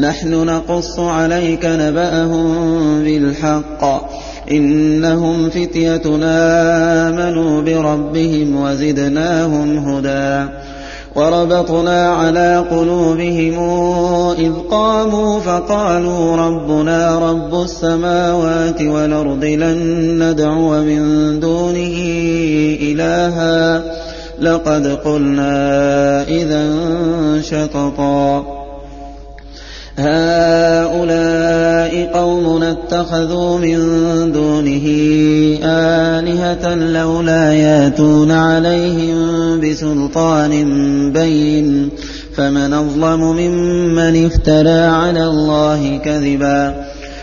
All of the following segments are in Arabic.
نحن نقص عليك نبأهم بالحق. إنهم فتيتنا آمنوا بربهم وزدناهم هدى. وربطنا على قلوبهم إذ قاموا فقالوا ربنا رب السماوات والأرض لن ندعو من دونه إلها. لقد قلنا إذا شططا. هؤلاء قومنا اتخذوا من دونه آلهة لولا ياتون عليهم بسلطان بين. فمن أظلم ممن افترى على الله كذبا.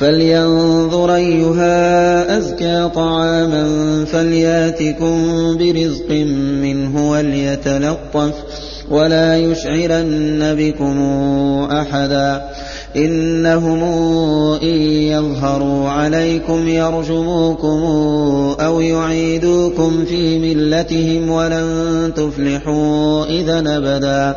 فلينظر أيها أزكى طعاما فلياتكم برزق منه وليتلطف ولا يشعرن بكم أحدا إنهم إن يظهروا عليكم يرجموكم أو يعيدوكم في ملتهم ولن تفلحوا إذا أبدا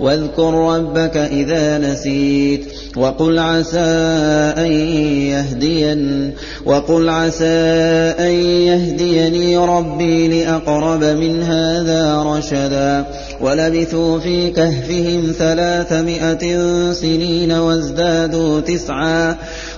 واذكر ربك إذا نسيت وقل عسى أن يهدين وقل عسى أن يهديني ربي لأقرب من هذا رشدا ولبثوا في كهفهم ثلاثمائة سنين وازدادوا تسعا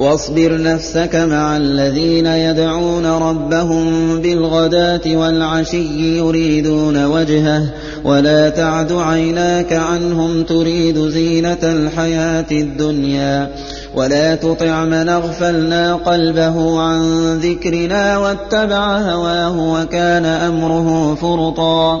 واصبر نفسك مع الذين يدعون ربهم بالغداة والعشي يريدون وجهه ولا تعد عيناك عنهم تريد زينة الحياة الدنيا ولا تطع من أغفلنا قلبه عن ذكرنا واتبع هواه وكان أمره فرطا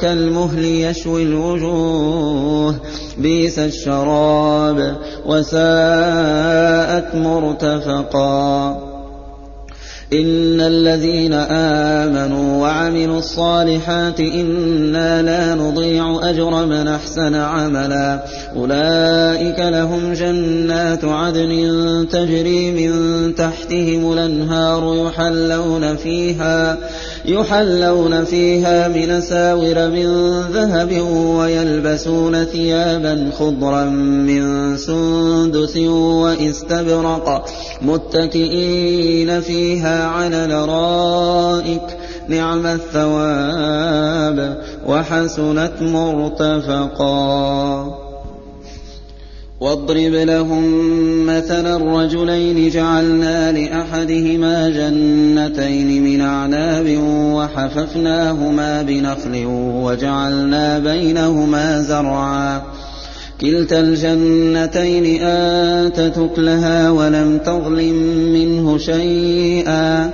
كالمهل يشوي الوجوه بئس الشراب وساءت مرتفقا. إن الذين آمنوا وعملوا الصالحات إنا لا نضيع أجر من أحسن عملا. أولئك لهم جنات عدن تجري من تحتهم الأنهار يحلون فيها. يحلون فيها من ساور من ذهب ويلبسون ثيابا خضرا من سندس واستبرق متكئين فيها على الأرائك. نعم الثواب وحسنت مرتفقا. واضرب لهم مثلا الرجلين جعلنا لأحدهما جنتين من أعناب وحففناهما بنخل وجعلنا بينهما زرعا. كلتا الجنتين آتت أكلها ولم تظلم منه شيئا.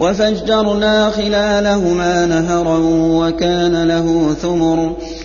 وفجرنا خلالهما نهرا وكان له ثمر.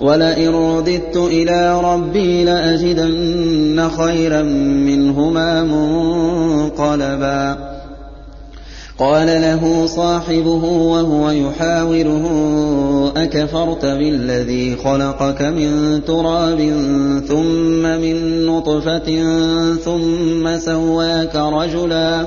ولئن رددت إلى ربي لأجدن خيرا منهما منقلبا قال له صاحبه وهو يحاوره أكفرت بالذي خلقك من تراب ثم من نطفة ثم سواك رجلا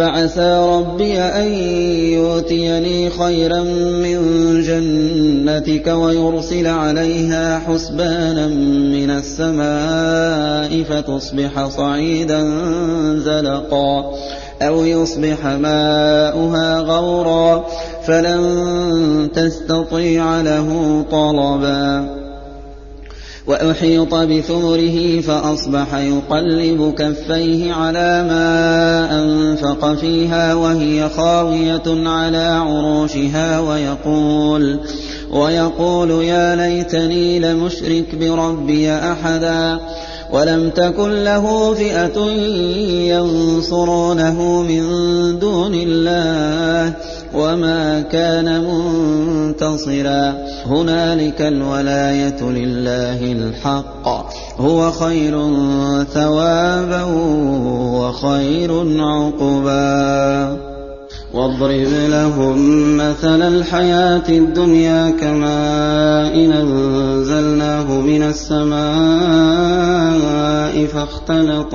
فعسى ربي أن يؤتيني خيرا من جنتك ويرسل عليها حسبانا من السماء فتصبح صعيدا زلقا أو يصبح ماؤها غورا فلن تستطيع له طلبا وأحيط بثمره فأصبح يقلب كفيه على ما أنفق فيها وهي خاوية على عروشها ويقول ويقول يا ليتني لمشرك بربي أحدا ولم تكن له فئة ينصرونه من دون الله وما كان منتصرا هنالك الولاية لله الحق هو خير ثوابا وخير عقبا واضرب لهم مثل الحياة الدنيا كماء إن أنزلناه من السماء فاختلط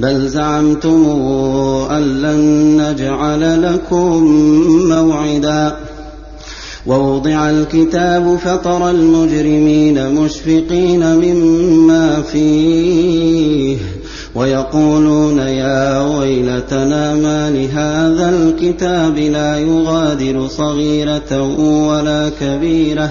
بل زعمتم أن لن نجعل لكم موعدا. ووضع الكتاب فترى المجرمين مشفقين مما فيه ويقولون يا ويلتنا ما لهذا الكتاب لا يغادر صغيرة ولا كبيرة.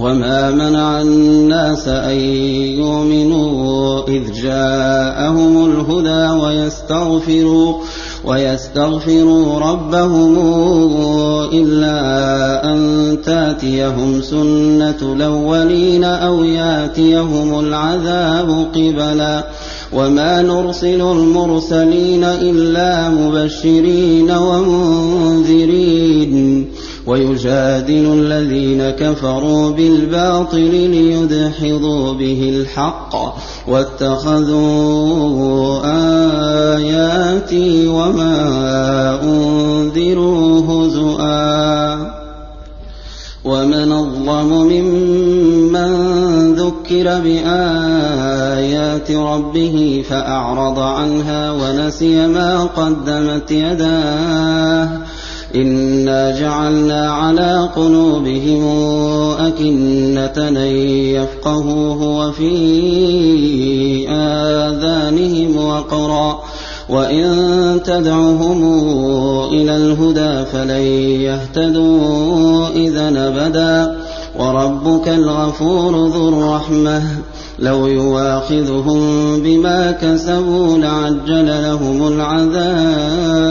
وما منع الناس أن يؤمنوا إذ جاءهم الهدى ويستغفروا ويستغفروا ربهم إلا أن تاتيهم سنة الأولين أو ياتيهم العذاب قبلا وما نرسل المرسلين إلا مبشرين ومنذرين ويجادل الذين كفروا بالباطل ليدحضوا به الحق واتخذوا آياتي وما أنذروا هزؤا ومن أظلم ممن ذكر بآيات ربه فأعرض عنها ونسي ما قدمت يداه إنا جعلنا على قلوبهم أكنة يفقهوه وفي آذانهم وقرا وإن تدعهم إلى الهدى فلن يهتدوا إذا أبدا وربك الغفور ذو الرحمة لو يواخذهم بما كسبوا لعجل لهم العذاب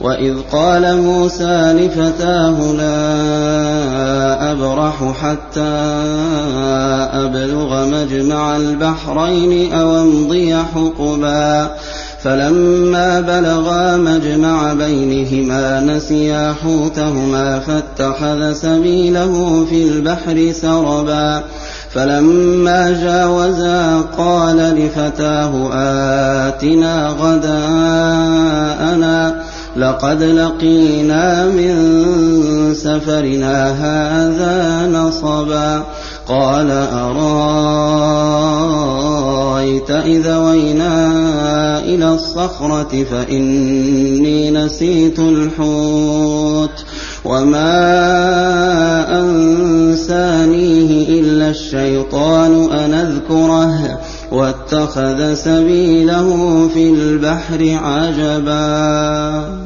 وإذ قال موسى لفتاه لا أبرح حتى أبلغ مجمع البحرين أو امضي حقبا فلما بلغا مجمع بينهما نسيا حوتهما فاتخذ سبيله في البحر سربا فلما جاوزا قال لفتاه آتنا غداءنا لقد لقينا من سفرنا هذا نصبا قال أرأيت إذا وينا إلى الصخرة فإني نسيت الحوت وما أنسانيه إلا الشيطان أن أذكره واتخذ سبيله في البحر عجبا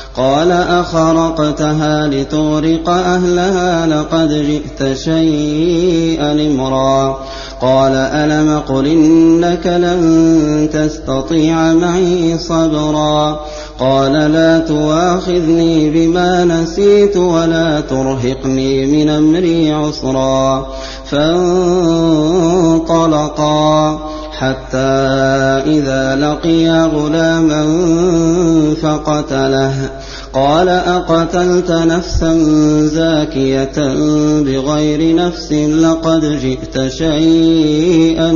قال أخرقتها لتغرق أهلها لقد جئت شيئا إمرا. قال ألم قل إنك لن تستطيع معي صبرا. قال لا تواخذني بما نسيت ولا ترهقني من أمري عسرا. فانطلقا. حتى إذا لقيا غلاما فقتله. قال أقتلت نفسا زاكية بغير نفس لقد جئت شيئا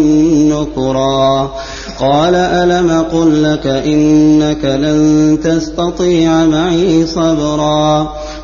نكرا. قال ألم قل لك إنك لن تستطيع معي صبرا.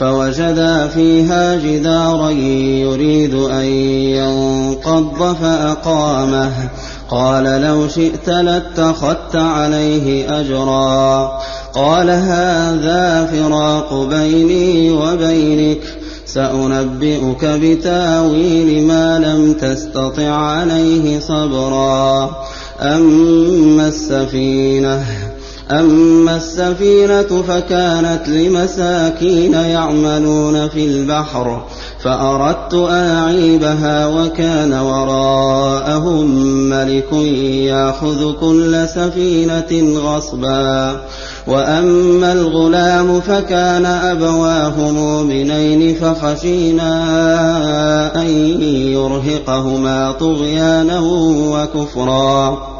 فوجدا فيها جدارا يريد أن ينقض فأقامه. قال لو شئت لاتخذت عليه أجرا. قال هذا فراق بيني وبينك. سأنبئك بتأويل ما لم تستطع عليه صبرا. أما السفينة أما السفينة فكانت لمساكين يعملون في البحر فأردت أعيبها وكان وراءهم ملك يأخذ كل سفينة غصبا. وأما الغلام فكان أبواه مؤمنين فخشينا أن يرهقهما طغيانا وكفرا.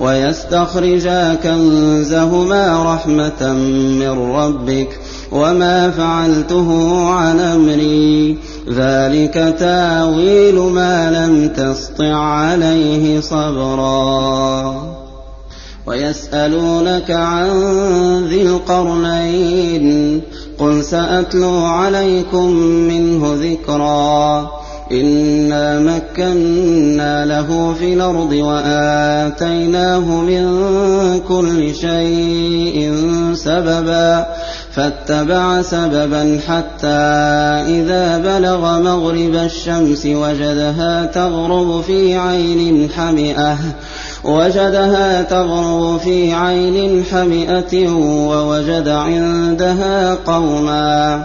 ويستخرجا كنزهما رحمة من ربك وما فعلته عن أمري. ذلك تاويل ما لم تسطع عليه صبرا. ويسألونك عن ذي القرنين قل سأتلو عليكم منه ذكرا. إنا مكنا له في الأرض وآتيناه من كل شيء سببا فاتبع سببا حتى إذا بلغ مغرب الشمس وجدها تغرب في عين حمئة وجدها تغرب في عين حمئة ووجد عندها قوما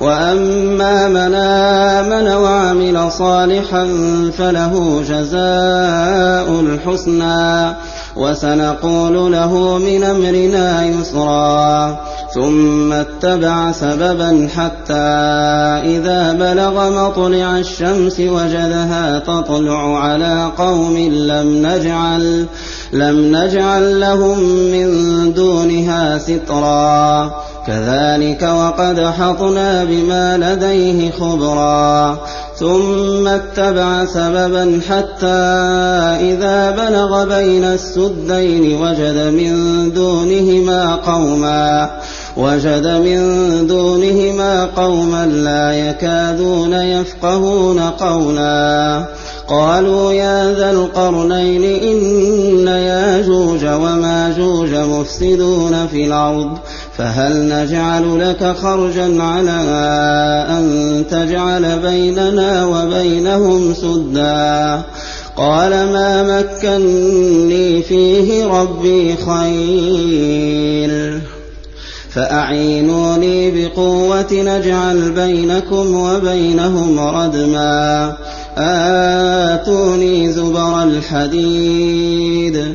وأما من آمن وعمل صالحا فله جزاء الحسنى وسنقول له من أمرنا يسرا ثم اتبع سببا حتى إذا بلغ مطلع الشمس وجدها تطلع على قوم لم نجعل لم نجعل لهم من دونها سترا كذلك وقد حطنا بما لديه خبرا. ثم اتبع سببا حتى إذا بلغ بين السدين وجد من دونهما قوما وجد من دونهما قوما لا يكادون يفقهون قولا. قالوا يا ذا القرنين إن ياجوج وماجوج مفسدون في الأرض فهل نجعل لك خرجا على أن تجعل بيننا وبينهم سدا؟ قال ما مكني فيه ربي خير. فأعينوني بقوة نجعل بينكم وبينهم ردما. آتوني زبر الحديد.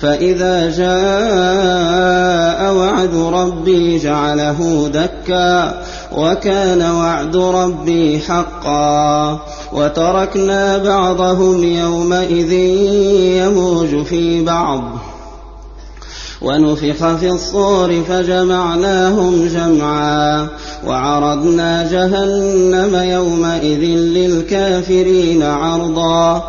فإذا جاء وعد ربي جعله دكا وكان وعد ربي حقا وتركنا بعضهم يومئذ يموج في بعض ونفخ في الصور فجمعناهم جمعا وعرضنا جهنم يومئذ للكافرين عرضا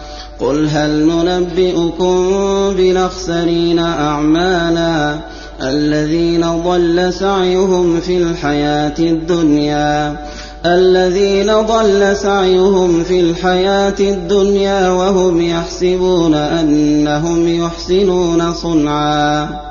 قل هل ننبئكم بنخسرين أعمالا الذين ضل سعيهم في الحياة الدنيا الذين ضل سعيهم في الحياة الدنيا وهم يحسبون أنهم يحسنون صنعا